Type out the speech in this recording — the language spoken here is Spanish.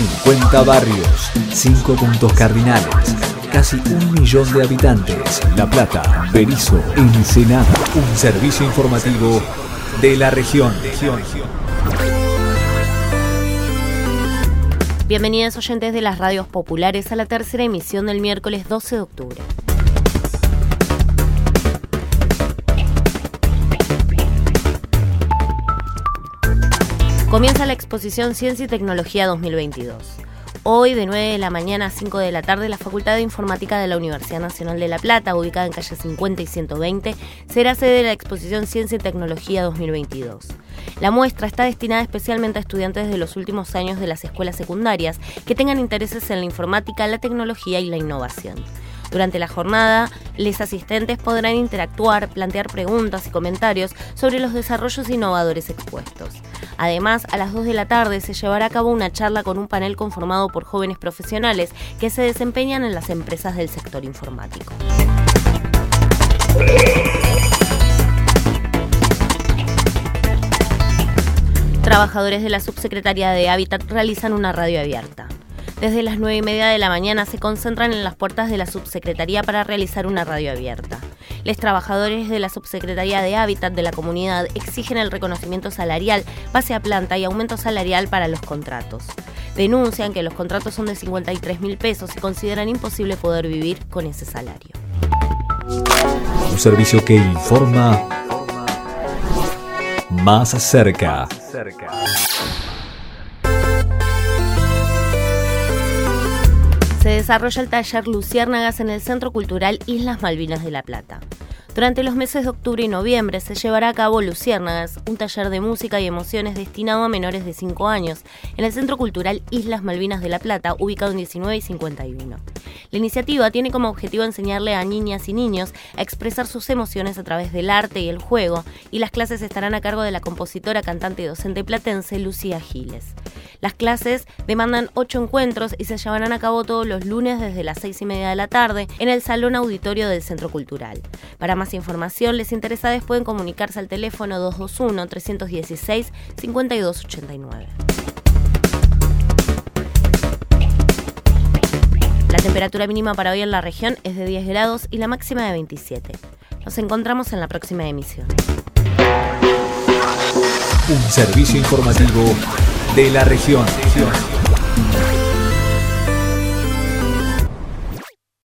50 barrios, 5 puntos cardinales, casi un millón de habitantes. La Plata, Berizo, Ensenada. Un servicio informativo de la región. Bienvenidos oyentes de las radios populares a la tercera emisión del miércoles 12 de octubre. Comienza la exposición Ciencia y Tecnología 2022. Hoy, de 9 de la mañana a 5 de la tarde, la Facultad de Informática de la Universidad Nacional de La Plata, ubicada en calle 50 y 120, será sede de la exposición Ciencia y Tecnología 2022. La muestra está destinada especialmente a estudiantes de los últimos años de las escuelas secundarias que tengan intereses en la informática, la tecnología y la innovación. Durante la jornada, los asistentes podrán interactuar, plantear preguntas y comentarios sobre los desarrollos innovadores expuestos. Además, a las 2 de la tarde se llevará a cabo una charla con un panel conformado por jóvenes profesionales que se desempeñan en las empresas del sector informático. Trabajadores de la Subsecretaría de Hábitat realizan una radio abierta. Desde las 9 y media de la mañana se concentran en las puertas de la subsecretaría para realizar una radio abierta. Los trabajadores de la subsecretaría de Hábitat de la comunidad exigen el reconocimiento salarial, base a planta y aumento salarial para los contratos. Denuncian que los contratos son de 53 mil pesos y consideran imposible poder vivir con ese salario. Un servicio que informa más cerca. Desarrolla el taller Luciérnagas en el Centro Cultural Islas Malvinas de La Plata. Durante los meses de octubre y noviembre se llevará a cabo Luciérnagas, un taller de música y emociones destinado a menores de 5 años, en el Centro Cultural Islas Malvinas de La Plata, ubicado en 19 y 51. La iniciativa tiene como objetivo enseñarle a niñas y niños a expresar sus emociones a través del arte y el juego, y las clases estarán a cargo de la compositora, cantante y docente platense Lucía Giles. Las clases demandan ocho encuentros y se llevarán a cabo todos los lunes desde las seis y media de la tarde en el Salón Auditorio del Centro Cultural. Para más información, les interesados pueden comunicarse al teléfono 221-316-5289. La temperatura mínima para hoy en la región es de 10 grados y la máxima de 27. Nos encontramos en la próxima emisión. Un servicio informativo de la región.